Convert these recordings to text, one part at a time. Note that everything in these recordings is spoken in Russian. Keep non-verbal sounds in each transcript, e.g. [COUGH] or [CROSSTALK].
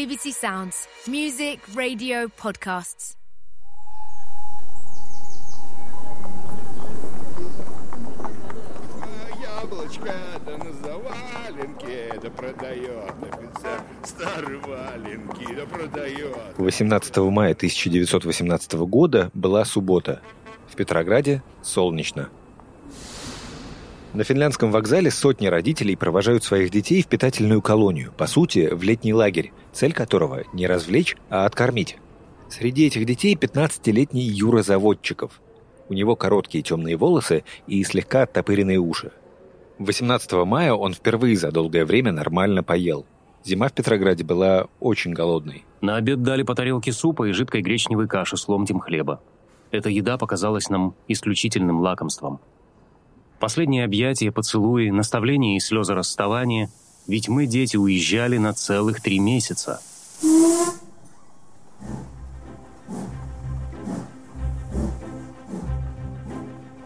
BBC Sounds. Music, radio, podcasts. Яблочко да на заваленке да продает офицер старые валенки да продает. 18 мая 1918 года была суббота. В Петрограде солнечно. На финляндском вокзале сотни родителей провожают своих детей в питательную колонию, по сути, в летний лагерь, цель которого не развлечь, а откормить. Среди этих детей 15-летний Юра Заводчиков. У него короткие темные волосы и слегка оттопыренные уши. 18 мая он впервые за долгое время нормально поел. Зима в Петрограде была очень голодной. На обед дали по тарелке супа и жидкой гречневой каши с ломтем хлеба. Эта еда показалась нам исключительным лакомством. Последние объятия, поцелуи, наставления и слезы расставания, ведь мы, дети, уезжали на целых три месяца.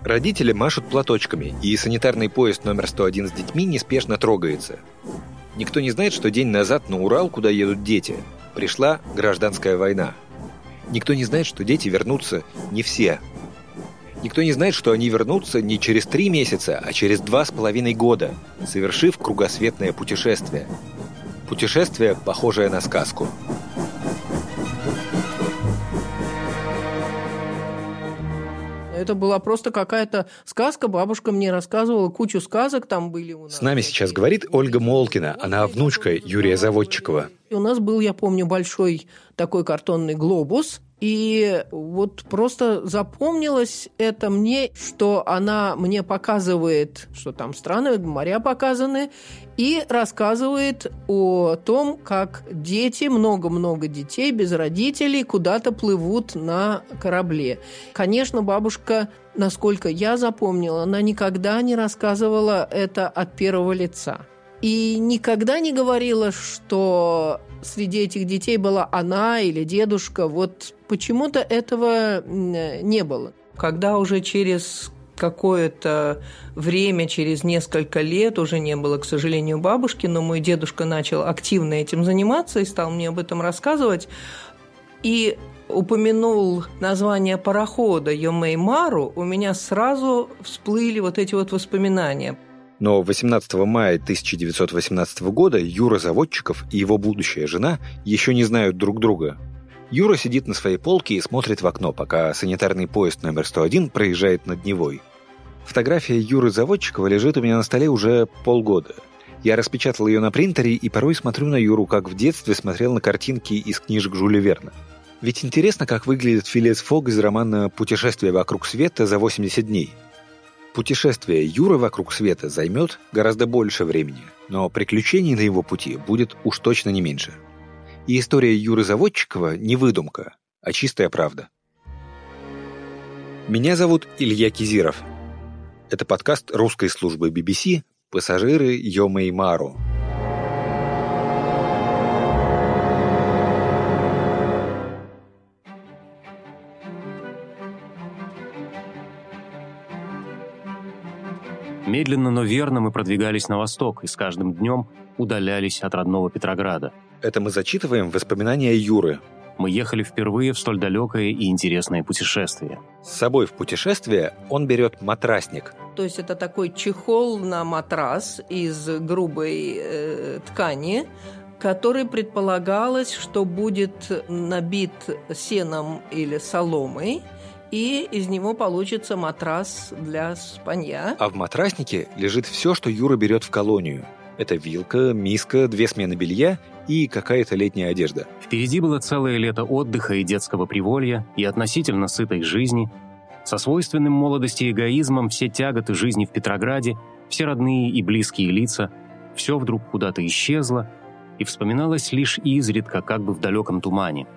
Родители машут платочками, и санитарный поезд номер 101 с детьми неспешно трогается. Никто не знает, что день назад на Урал, куда едут дети, пришла гражданская война. Никто не знает, что дети вернутся не все. Никто не знает, что они вернутся не через три месяца, а через два с половиной года, совершив кругосветное путешествие. Путешествие, похожее на сказку. Это была просто какая-то сказка. Бабушка мне рассказывала кучу сказок, там были у нас. С нами сейчас говорит Ольга Молкина. Она внучка Юрия Заводчикова. И у нас был, я помню, большой такой картонный глобус, и вот просто запомнилось это мне, что она мне показывает, что там страны, моря показаны, и рассказывает о том, как дети, много-много детей без родителей куда-то плывут на корабле. Конечно, бабушка, насколько я запомнила, она никогда не рассказывала это от первого лица. И никогда не говорила, что среди этих детей была она или дедушка. Вот почему-то этого не было. Когда уже через какое-то время, через несколько лет, уже не было, к сожалению, бабушки, но мой дедушка начал активно этим заниматься и стал мне об этом рассказывать. И упомянул название парохода Йомеймару, у меня сразу всплыли вот эти вот воспоминания. Но 18 мая 1918 года Юра Заводчиков и его будущая жена еще не знают друг друга. Юра сидит на своей полке и смотрит в окно, пока санитарный поезд номер 101 проезжает над Невой. Фотография Юры Заводчикова лежит у меня на столе уже полгода. Я распечатал ее на принтере и порой смотрю на Юру, как в детстве смотрел на картинки из книжек Жюля Верна. Ведь интересно, как выглядит Филес Фог из романа «Путешествие вокруг света за 80 дней». Путешествие Юры вокруг света займет гораздо больше времени, но приключений на его пути будет уж точно не меньше. И история Юры Заводчикова не выдумка, а чистая правда. Меня зовут Илья Кизиров. Это подкаст русской службы BBC «Пассажиры Йомэй Мару». Медленно, но верно мы продвигались на восток и с каждым днем удалялись от родного Петрограда. Это мы зачитываем воспоминания Юры. Мы ехали впервые в столь далекое и интересное путешествие. С собой в путешествие он берет матрасник. То есть это такой чехол на матрас из грубой э, ткани, который предполагалось, что будет набит сеном или соломой, и из него получится матрас для спанья. А в матраснике лежит все, что Юра берет в колонию. Это вилка, миска, две смены белья и какая-то летняя одежда. Впереди было целое лето отдыха и детского приволья, и относительно сытой жизни. Со свойственным молодости эгоизмом все тяготы жизни в Петрограде, все родные и близкие лица, все вдруг куда-то исчезло и вспоминалось лишь изредка, как бы в далеком тумане.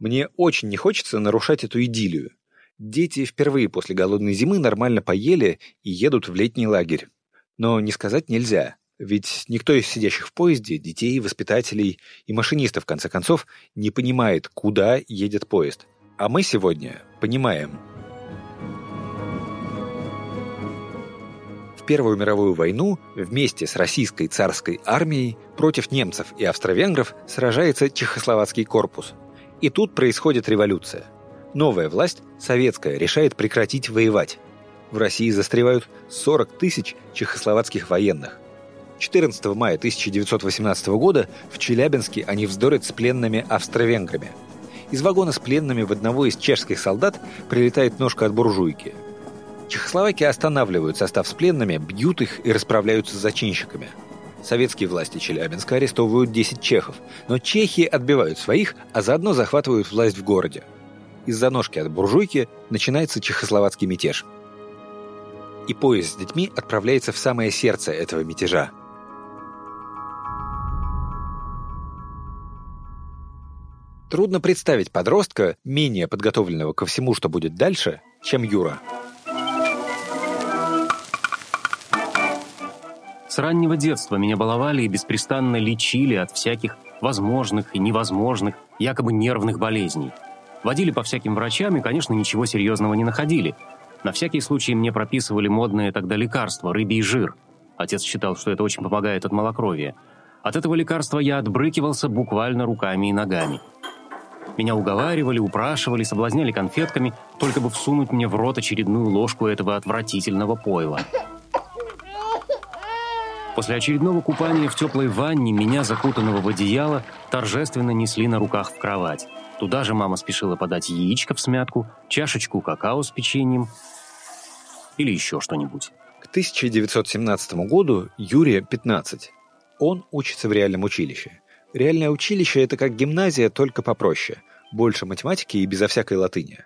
Мне очень не хочется нарушать эту идиллию. Дети впервые после голодной зимы нормально поели и едут в летний лагерь. Но не сказать нельзя, ведь никто из сидящих в поезде, детей, воспитателей и машиниста, в конце концов, не понимает, куда едет поезд. А мы сегодня понимаем. В Первую мировую войну вместе с российской царской армией против немцев и австро-венгров сражается Чехословацкий корпус – и тут происходит революция. Новая власть, советская, решает прекратить воевать. В России застревают 40 тысяч чехословацких военных. 14 мая 1918 года в Челябинске они вздорят с пленными австро-венграми. Из вагона с пленными в одного из чешских солдат прилетает ножка от буржуйки. Чехословаки останавливают состав с пленными, бьют их и расправляются с зачинщиками. Советские власти Челябинска арестовывают 10 чехов, но чехи отбивают своих, а заодно захватывают власть в городе. Из-за ножки от буржуйки начинается чехословацкий мятеж. И поезд с детьми отправляется в самое сердце этого мятежа – Трудно представить подростка, менее подготовленного ко всему, что будет дальше, чем Юра. Раннего детства меня баловали и беспрестанно лечили от всяких возможных и невозможных, якобы нервных болезней. Водили по всяким врачам и, конечно, ничего серьезного не находили. На всякий случай мне прописывали модные тогда лекарства – рыбий жир. Отец считал, что это очень помогает от малокровия. От этого лекарства я отбрыкивался буквально руками и ногами – меня уговаривали, упрашивали, соблазняли конфетками, только бы всунуть мне в рот очередную ложку этого отвратительного пойла. После очередного купания в теплой ванне меня, закутанного в одеяло, торжественно несли на руках в кровать. Туда же мама спешила подать яичко в смятку, чашечку какао с печеньем или еще что-нибудь. К 1917 году Юрия 15. Он учится в реальном училище. Реальное училище – это как гимназия, только попроще. Больше математики и безо всякой латыни.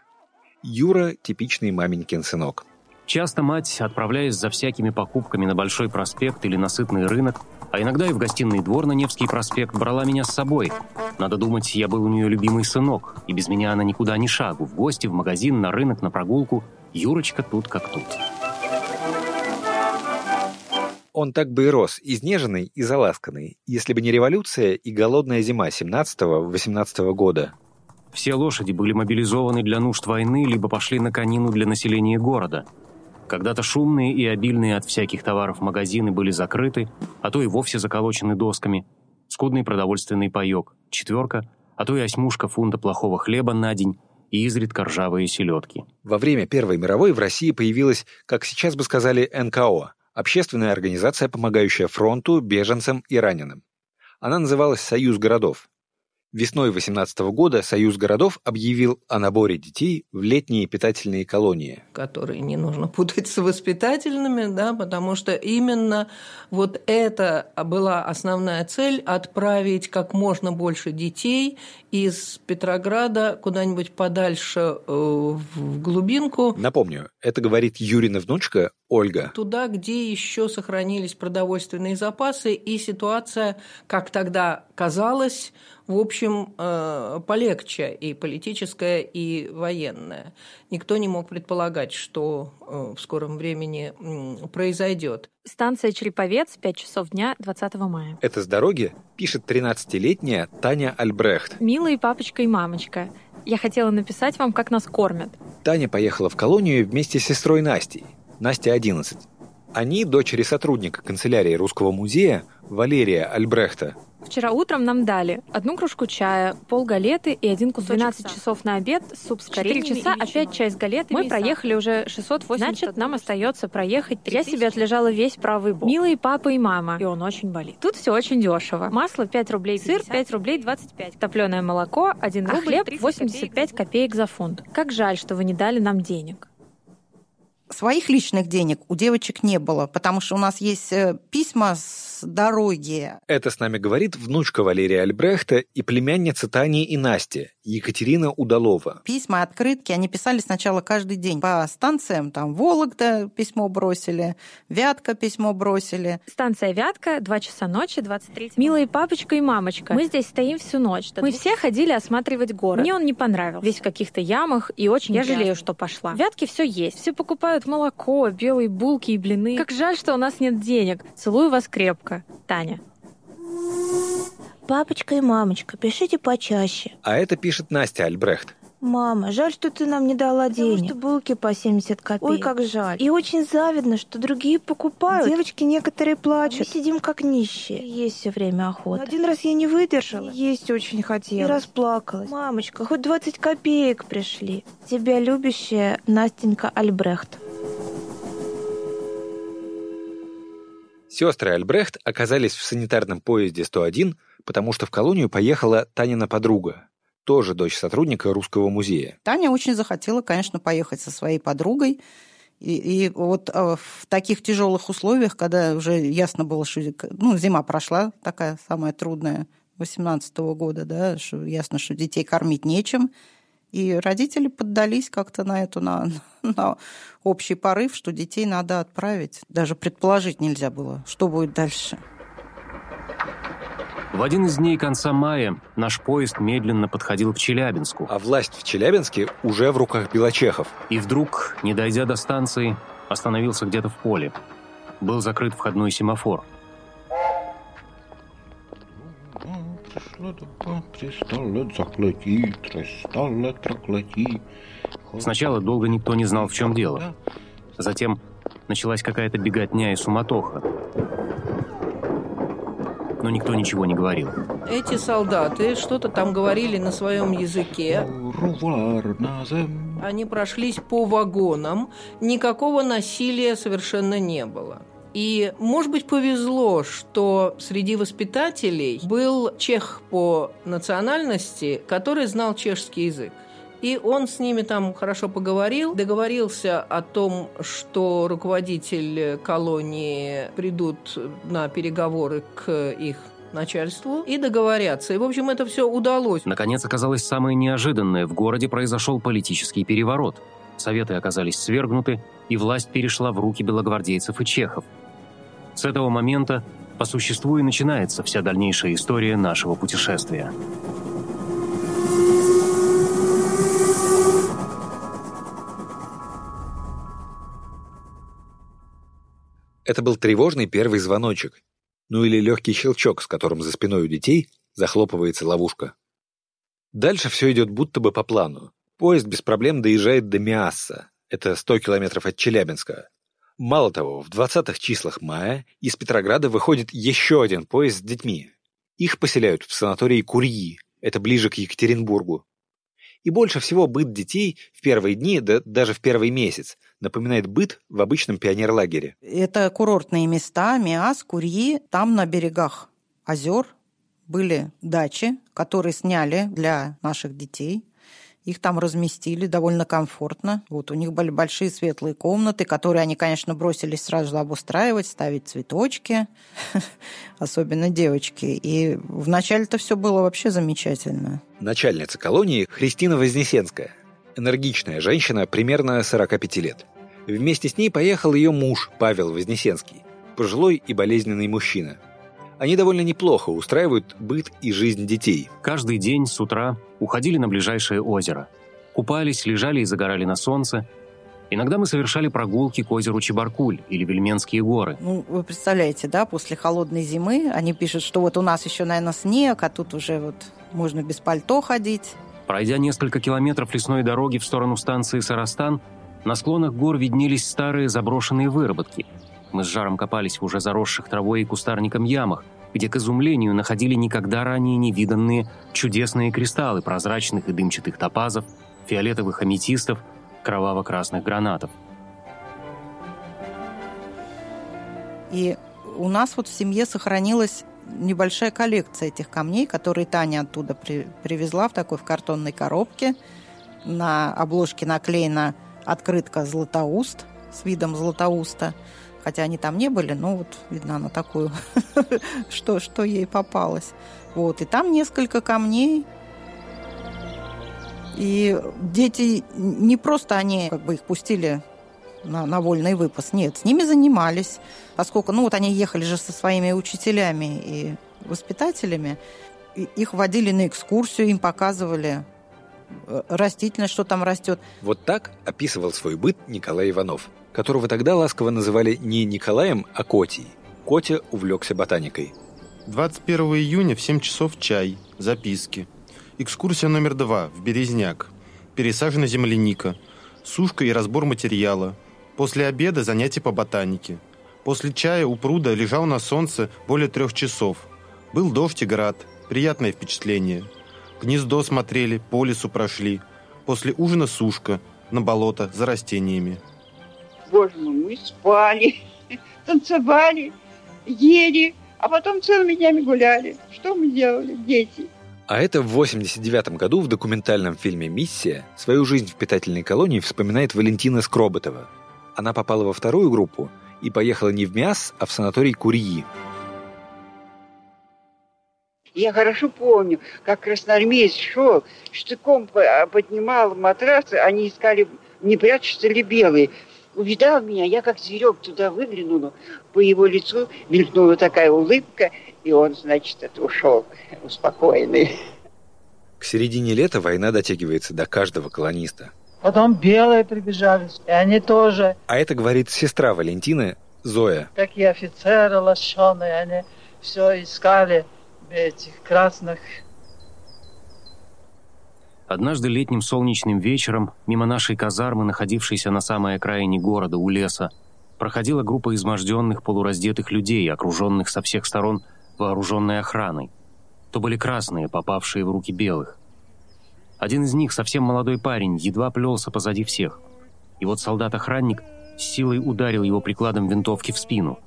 Юра – типичный маменькин сынок. Часто мать, отправляясь за всякими покупками на Большой проспект или на Сытный рынок, а иногда и в гостиный двор на Невский проспект, брала меня с собой. Надо думать, я был у нее любимый сынок, и без меня она никуда ни шагу. В гости, в магазин, на рынок, на прогулку. Юрочка тут как тут. Он так бы и рос, изнеженный и заласканный, если бы не революция и голодная зима 17-18 года. Все лошади были мобилизованы для нужд войны, либо пошли на конину для населения города. Когда-то шумные и обильные от всяких товаров магазины были закрыты, а то и вовсе заколочены досками. Скудный продовольственный паек, четверка, а то и осьмушка фунта плохого хлеба на день и изредка ржавые селедки. Во время Первой мировой в России появилась, как сейчас бы сказали, НКО – общественная организация, помогающая фронту, беженцам и раненым. Она называлась «Союз городов». Весной 18 года Союз городов объявил о наборе детей в летние питательные колонии. Которые не нужно путать с воспитательными, да, потому что именно вот это была основная цель – отправить как можно больше детей из Петрограда куда-нибудь подальше э, в глубинку. Напомню, это говорит Юрина внучка Ольга. Туда, где еще сохранились продовольственные запасы, и ситуация, как тогда казалось, в общем, э, полегче и политическая, и военная. Никто не мог предполагать, что э, в скором времени произойдет. Станция Череповец, 5 часов дня, 20 мая. Это с дороги пишет 13-летняя Таня Альбрехт. «Милые папочка и мамочка, я хотела написать вам, как нас кормят». Таня поехала в колонию вместе с сестрой Настей. Настя 11. Они дочери сотрудника канцелярии Русского музея Валерия Альбрехта. Вчера утром нам дали одну кружку чая, пол галеты и один кусочек 12 сам. часов на обед, суп с кореньями 4 часа, опять чай с галетой. Мы проехали уже 680. Значит, нам остается проехать 3 Я себе отлежала весь правый бок. Милые папа и мама. И он очень болит. Тут все очень дешево. Масло 5 рублей 50, сыр 5 рублей 25. Топленое молоко 1 а рубль, хлеб 85 копеек. копеек за фунт. Как жаль, что вы не дали нам денег. Своих личных денег у девочек не было, потому что у нас есть э, письма с дороги. Это с нами говорит внучка Валерия Альбрехта и племянница Тани и Насти, Екатерина Удалова. Письма, открытки они писали сначала каждый день по станциям. Там Вологда письмо бросили, Вятка письмо бросили. Станция Вятка, 2 часа ночи, 23. Милые папочка и мамочка, мы здесь стоим всю ночь. Мы все ходили осматривать город. Мне он не понравился. Весь в каких-то ямах и очень Я жалею, что пошла. В Вятке все есть. Все покупают молоко, белые булки и блины. Как жаль, что у нас нет денег. Целую вас крепко. Таня. Папочка и мамочка, пишите почаще. А это пишет Настя Альбрехт. Мама, жаль, что ты нам не дала денег. Потому что булки по 70 копеек. Ой, как жаль. И очень завидно, что другие покупают. Девочки некоторые плачут. Мы сидим как нищие. Есть все время охота. Но один раз я не выдержала. Есть очень хотела. И расплакалась. Мамочка, хоть 20 копеек пришли. Тебя любящая Настенька Альбрехт. Сестры Альбрехт оказались в санитарном поезде 101, потому что в колонию поехала Танина подруга, тоже дочь сотрудника Русского музея. Таня очень захотела, конечно, поехать со своей подругой. И, и вот э, в таких тяжелых условиях, когда уже ясно было, что ну, зима прошла, такая самая трудная, 18 года, да, что ясно, что детей кормить нечем, и родители поддались как-то на эту, на, [LAUGHS] на общий порыв, что детей надо отправить. Даже предположить нельзя было, что будет дальше. В один из дней конца мая наш поезд медленно подходил к Челябинску. А власть в Челябинске уже в руках белочехов. И вдруг, не дойдя до станции, остановился где-то в поле. Был закрыт входной семафор. Сначала долго никто не знал, в чем дело. Затем началась какая-то беготня и суматоха но никто ничего не говорил. Эти солдаты что-то там говорили на своем языке. Они прошлись по вагонам, никакого насилия совершенно не было. И, может быть, повезло, что среди воспитателей был чех по национальности, который знал чешский язык. И он с ними там хорошо поговорил, договорился о том, что руководитель колонии придут на переговоры к их начальству и договорятся. И, в общем, это все удалось. Наконец, оказалось самое неожиданное. В городе произошел политический переворот. Советы оказались свергнуты, и власть перешла в руки белогвардейцев и чехов. С этого момента по существу и начинается вся дальнейшая история нашего путешествия. Это был тревожный первый звоночек, ну или легкий щелчок, с которым за спиной у детей захлопывается ловушка. Дальше все идет будто бы по плану. Поезд без проблем доезжает до Миасса, это 100 километров от Челябинска. Мало того, в 20-х числах мая из Петрограда выходит еще один поезд с детьми. Их поселяют в санатории Курьи, это ближе к Екатеринбургу. И больше всего быт детей в первые дни, да даже в первый месяц, напоминает быт в обычном пионерлагере. Это курортные места, Миас, Курьи. Там на берегах озер были дачи, которые сняли для наших детей. Их там разместили довольно комфортно. Вот у них были большие светлые комнаты, которые они, конечно, бросились сразу обустраивать, ставить цветочки, [LAUGHS] особенно девочки. И вначале-то все было вообще замечательно. Начальница колонии Христина Вознесенская. Энергичная женщина, примерно 45 лет. Вместе с ней поехал ее муж Павел Вознесенский, пожилой и болезненный мужчина – они довольно неплохо устраивают быт и жизнь детей. Каждый день с утра уходили на ближайшее озеро. Купались, лежали и загорали на солнце. Иногда мы совершали прогулки к озеру Чебаркуль или Вельменские горы. Ну, вы представляете, да, после холодной зимы они пишут, что вот у нас еще, наверное, снег, а тут уже вот можно без пальто ходить. Пройдя несколько километров лесной дороги в сторону станции Сарастан, на склонах гор виднелись старые заброшенные выработки – мы с жаром копались в уже заросших травой и кустарником ямах, где, к изумлению, находили никогда ранее невиданные чудесные кристаллы прозрачных и дымчатых топазов, фиолетовых аметистов, кроваво-красных гранатов. И у нас вот в семье сохранилась небольшая коллекция этих камней, которые Таня оттуда при, привезла в такой в картонной коробке. На обложке наклеена открытка «Златоуст» с видом Златоуста – хотя они там не были, но вот, видно, она такую, [LAUGHS] что, что ей попалось. Вот, и там несколько камней, и дети не просто они как бы их пустили на, на вольный выпас, нет, с ними занимались, поскольку, ну вот они ехали же со своими учителями и воспитателями, и их водили на экскурсию, им показывали растительность, что там растет. Вот так описывал свой быт Николай Иванов которого тогда ласково называли не Николаем, а Котей. Котя увлекся ботаникой. 21 июня в 7 часов чай, записки. Экскурсия номер два в Березняк. пересажена земляника, сушка и разбор материала. После обеда занятия по ботанике. После чая у пруда лежал на солнце более трех часов. Был дождь и град. Приятное впечатление. Гнездо смотрели, по лесу прошли. После ужина сушка, на болото, за растениями. Боже мой, мы спали, [LAUGHS] танцевали, ели, а потом целыми днями гуляли. Что мы делали, дети? А это в 89 году в документальном фильме «Миссия» свою жизнь в питательной колонии вспоминает Валентина Скроботова. Она попала во вторую группу и поехала не в МИАС, а в санаторий Курьи. Я хорошо помню, как красноармеец шел, штыком поднимал матрасы, они искали, не прячутся ли белые. Увидал меня, я как зверек туда выглянула, по его лицу мелькнула такая улыбка, и он, значит, это ушел успокоенный. К середине лета война дотягивается до каждого колониста. Потом белые прибежали, и они тоже. А это говорит сестра Валентины, Зоя. Какие офицеры лощеные, они все искали этих красных. Однажды летним солнечным вечером мимо нашей казармы, находившейся на самой окраине города у леса, проходила группа изможденных полураздетых людей, окруженных со всех сторон вооруженной охраной. То были красные, попавшие в руки белых. Один из них, совсем молодой парень, едва плелся позади всех. И вот солдат-охранник с силой ударил его прикладом винтовки в спину.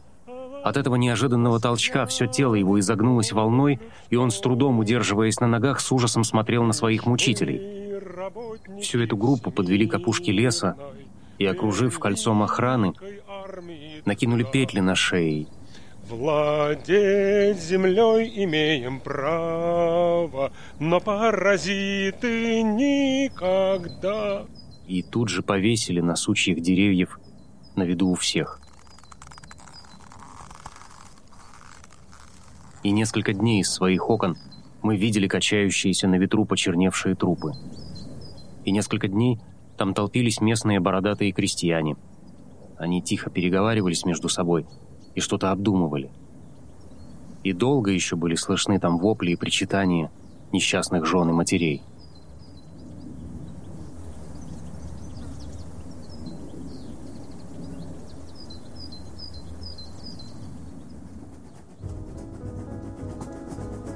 От этого неожиданного толчка все тело его изогнулось волной, и он с трудом, удерживаясь на ногах, с ужасом смотрел на своих мучителей. Всю эту группу подвели к опушке леса и, окружив кольцом охраны, накинули петли на шеи Владеть землей имеем право, но паразиты никогда. И тут же повесили на сучьях деревьев на виду у всех. И несколько дней из своих окон мы видели качающиеся на ветру почерневшие трупы. И несколько дней там толпились местные бородатые крестьяне. Они тихо переговаривались между собой – и что-то обдумывали. И долго еще были слышны там вопли и причитания несчастных жен и матерей.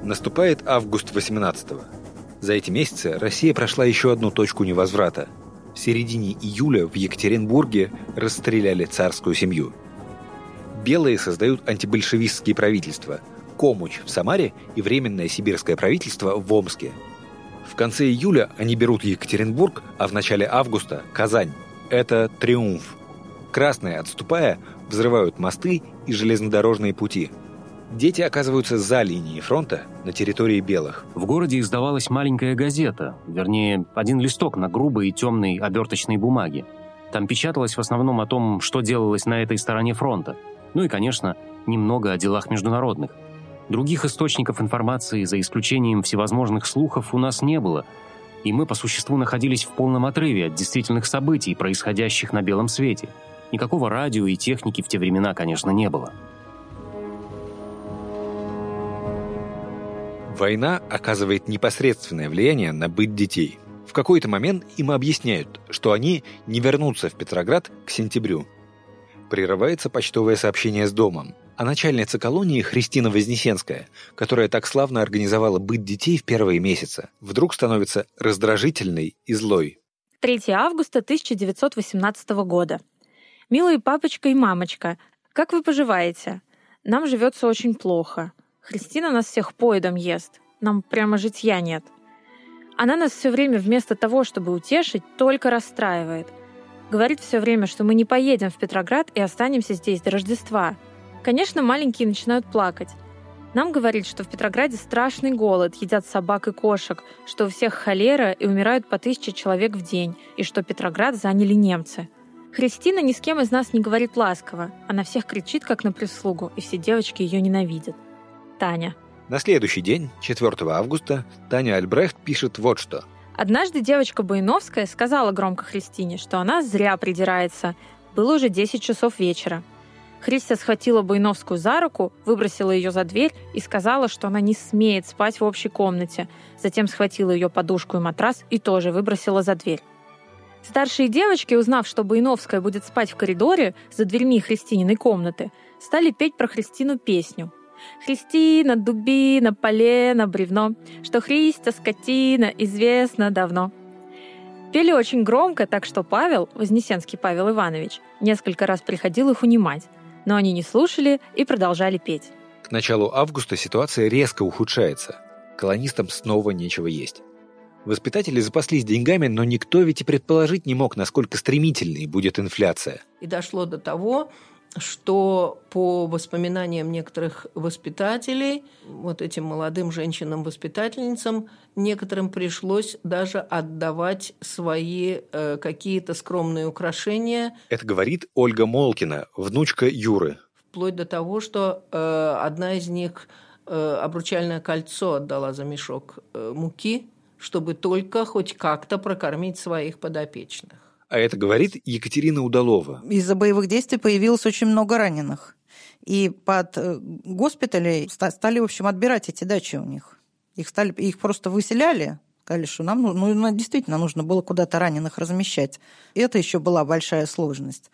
Наступает август 18-го. За эти месяцы Россия прошла еще одну точку невозврата. В середине июля в Екатеринбурге расстреляли царскую семью – белые создают антибольшевистские правительства – Комуч в Самаре и Временное сибирское правительство в Омске. В конце июля они берут Екатеринбург, а в начале августа – Казань. Это триумф. Красные, отступая, взрывают мосты и железнодорожные пути. Дети оказываются за линией фронта на территории белых. В городе издавалась маленькая газета, вернее, один листок на грубой и темной оберточной бумаге. Там печаталось в основном о том, что делалось на этой стороне фронта – ну и, конечно, немного о делах международных. Других источников информации, за исключением всевозможных слухов, у нас не было, и мы по существу находились в полном отрыве от действительных событий, происходящих на белом свете. Никакого радио и техники в те времена, конечно, не было. Война оказывает непосредственное влияние на быт детей. В какой-то момент им объясняют, что они не вернутся в Петроград к сентябрю, прерывается почтовое сообщение с домом. А начальница колонии Христина Вознесенская, которая так славно организовала быт детей в первые месяцы, вдруг становится раздражительной и злой. 3 августа 1918 года. «Милые папочка и мамочка, как вы поживаете? Нам живется очень плохо. Христина нас всех поедом ест. Нам прямо житья нет. Она нас все время вместо того, чтобы утешить, только расстраивает – Говорит все время, что мы не поедем в Петроград и останемся здесь до Рождества. Конечно, маленькие начинают плакать. Нам говорит, что в Петрограде страшный голод, едят собак и кошек, что у всех холера и умирают по тысяче человек в день, и что Петроград заняли немцы. Христина ни с кем из нас не говорит ласково. Она всех кричит, как на прислугу, и все девочки ее ненавидят. Таня. На следующий день, 4 августа, Таня Альбрехт пишет вот что. Однажды девочка Буйновская сказала громко Христине, что она зря придирается. Было уже 10 часов вечера. Христя схватила Буйновскую за руку, выбросила ее за дверь и сказала, что она не смеет спать в общей комнате. Затем схватила ее подушку и матрас и тоже выбросила за дверь. Старшие девочки, узнав, что Буйновская будет спать в коридоре за дверьми Христининой комнаты, стали петь про Христину песню. «Христина, дубина, полено, бревно, что Христя скотина известно давно». Пели очень громко, так что Павел, Вознесенский Павел Иванович, несколько раз приходил их унимать но они не слушали и продолжали петь. К началу августа ситуация резко ухудшается. Колонистам снова нечего есть. Воспитатели запаслись деньгами, но никто ведь и предположить не мог, насколько стремительной будет инфляция. И дошло до того, что по воспоминаниям некоторых воспитателей, вот этим молодым женщинам-воспитательницам, некоторым пришлось даже отдавать свои э, какие-то скромные украшения. Это говорит Ольга Молкина, внучка Юры. Вплоть до того, что э, одна из них э, обручальное кольцо отдала за мешок э, муки, чтобы только хоть как-то прокормить своих подопечных. А это говорит Екатерина Удалова. Из-за боевых действий появилось очень много раненых. И под э, госпитали стали, в общем, отбирать эти дачи у них. Их, стали, их просто выселяли, сказали, что нам ну, ну, действительно нужно было куда-то раненых размещать. И это еще была большая сложность.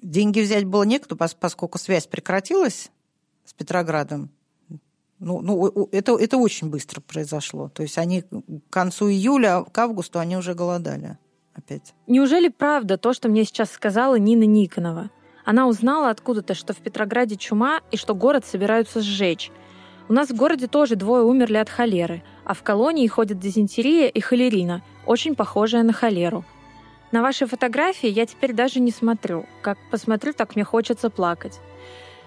Деньги взять было некуда, поскольку связь прекратилась с Петроградом. Ну, ну это, это очень быстро произошло. То есть они к концу июля, к августу они уже голодали опять. Неужели правда то, что мне сейчас сказала Нина Никонова? Она узнала откуда-то, что в Петрограде чума и что город собираются сжечь. У нас в городе тоже двое умерли от холеры, а в колонии ходят дизентерия и холерина, очень похожая на холеру. На ваши фотографии я теперь даже не смотрю. Как посмотрю, так мне хочется плакать.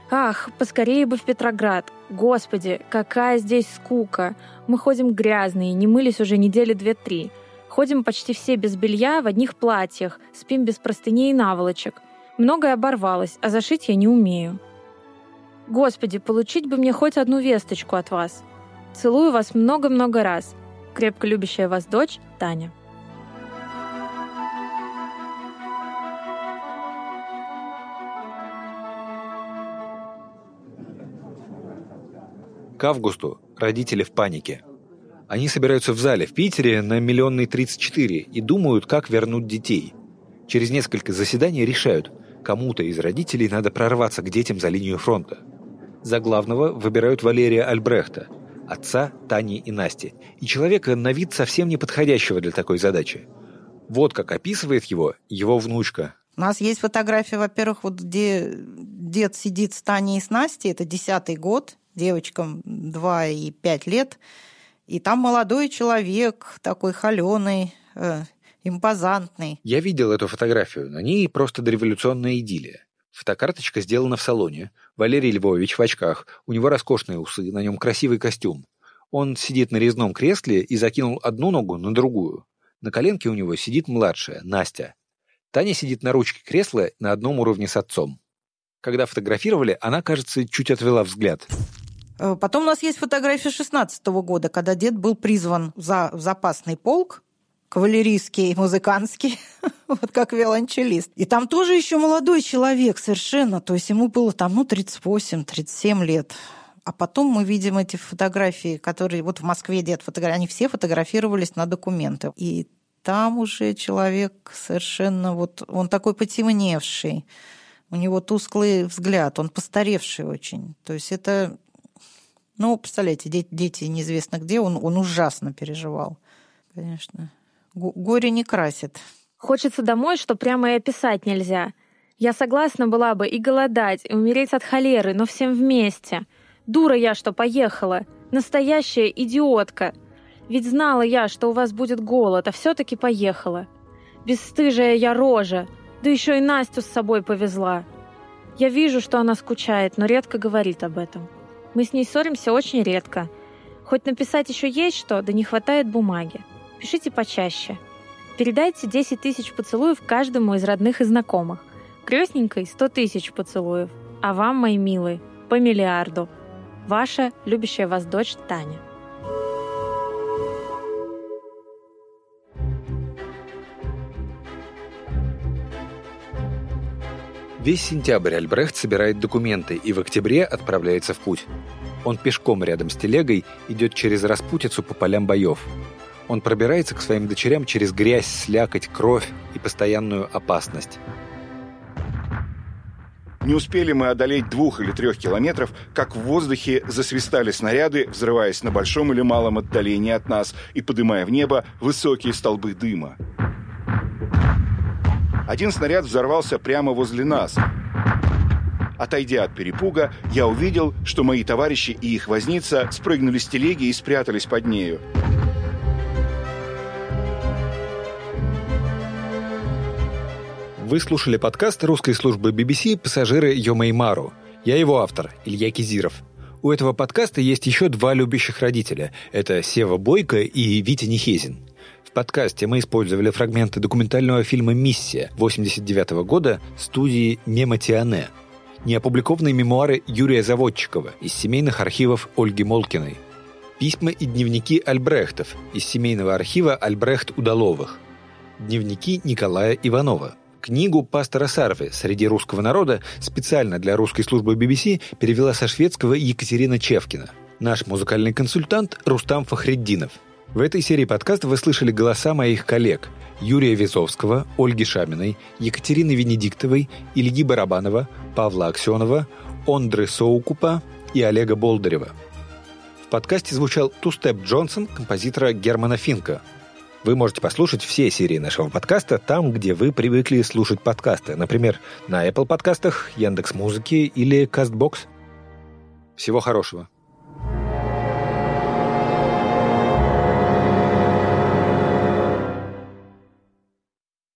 Ах, поскорее бы в Петроград. Господи, какая здесь скука. Мы ходим грязные, не мылись уже недели две-три. Ходим почти все без белья, в одних платьях, спим без простыней и наволочек. Многое оборвалось, а зашить я не умею. Господи, получить бы мне хоть одну весточку от вас. Целую вас много-много раз. Крепко любящая вас дочь Таня. К августу родители в панике. Они собираются в зале в Питере на Миллионной 34 и думают, как вернуть детей. Через несколько заседаний решают, кому-то из родителей надо прорваться к детям за линию фронта. За главного выбирают Валерия Альбрехта, отца Тани и Насти, и человека на вид совсем не подходящего для такой задачи. Вот как описывает его его внучка. У нас есть фотография, во-первых, вот где дед сидит с Таней и с Настей, это десятый год, девочкам 2 и 5 лет – и там молодой человек, такой холеный, э, импозантный. Я видел эту фотографию. На ней просто дореволюционная идиллия. Фотокарточка сделана в салоне. Валерий Львович в очках. У него роскошные усы, на нем красивый костюм. Он сидит на резном кресле и закинул одну ногу на другую. На коленке у него сидит младшая, Настя. Таня сидит на ручке кресла на одном уровне с отцом. Когда фотографировали, она, кажется, чуть отвела взгляд. Э, потом у нас есть фотография 16 года, когда дед был призван за запасный полк, кавалерийский, музыкантский, [LAUGHS] вот как виолончелист. И там тоже еще молодой человек совершенно, то есть ему было там, ну, 38-37 лет. А потом мы видим эти фотографии, которые вот в Москве дед фотографии, они все фотографировались на документы. И там уже человек совершенно вот, он такой потемневший, у него тусклый взгляд, он постаревший очень. То есть это ну, представляете, дети, дети неизвестно где, он, он ужасно переживал. Конечно. Горе не красит. Хочется домой, что прямо и описать нельзя. Я согласна была бы и голодать, и умереть от холеры, но всем вместе. Дура я, что поехала. Настоящая идиотка. Ведь знала я, что у вас будет голод, а все-таки поехала. Бесстыжая я рожа, да еще и Настю с собой повезла. Я вижу, что она скучает, но редко говорит об этом. Мы с ней ссоримся очень редко. Хоть написать еще есть что, да не хватает бумаги. Пишите почаще. Передайте 10 тысяч поцелуев каждому из родных и знакомых. Крестненькой 100 тысяч поцелуев. А вам, мои милые, по миллиарду. Ваша любящая вас дочь Таня. Весь сентябрь Альбрехт собирает документы и в октябре отправляется в путь. Он пешком рядом с телегой идет через распутицу по полям боев. Он пробирается к своим дочерям через грязь, слякоть, кровь и постоянную опасность. Не успели мы одолеть двух или трех километров, как в воздухе засвистали снаряды, взрываясь на большом или малом отдалении от нас и поднимая в небо высокие столбы дыма. Один снаряд взорвался прямо возле нас. Отойдя от перепуга, я увидел, что мои товарищи и их возница спрыгнули с телеги и спрятались под нею. Вы слушали подкаст русской службы BBC «Пассажиры Йомеймару». Я его автор, Илья Кизиров. У этого подкаста есть еще два любящих родителя. Это Сева Бойко и Витя Нехезин. В подкасте мы использовали фрагменты документального фильма «Миссия» 89 года студии Мематиане, неопубликованные мемуары Юрия Заводчикова из семейных архивов Ольги Молкиной, письма и дневники Альбрехтов из семейного архива Альбрехт-Удаловых, дневники Николая Иванова – Книгу пастора Сарвы «Среди русского народа» специально для русской службы BBC перевела со шведского Екатерина Чевкина. Наш музыкальный консультант Рустам Фахреддинов. В этой серии подкаста вы слышали голоса моих коллег Юрия Визовского, Ольги Шаминой, Екатерины Венедиктовой, Ильи Барабанова, Павла Аксенова, Ондры Соукупа и Олега Болдырева. В подкасте звучал Тустеп Джонсон композитора Германа Финка – вы можете послушать все серии нашего подкаста там, где вы привыкли слушать подкасты. Например, на Apple подкастах, Яндекс Музыки или Castbox. Всего хорошего.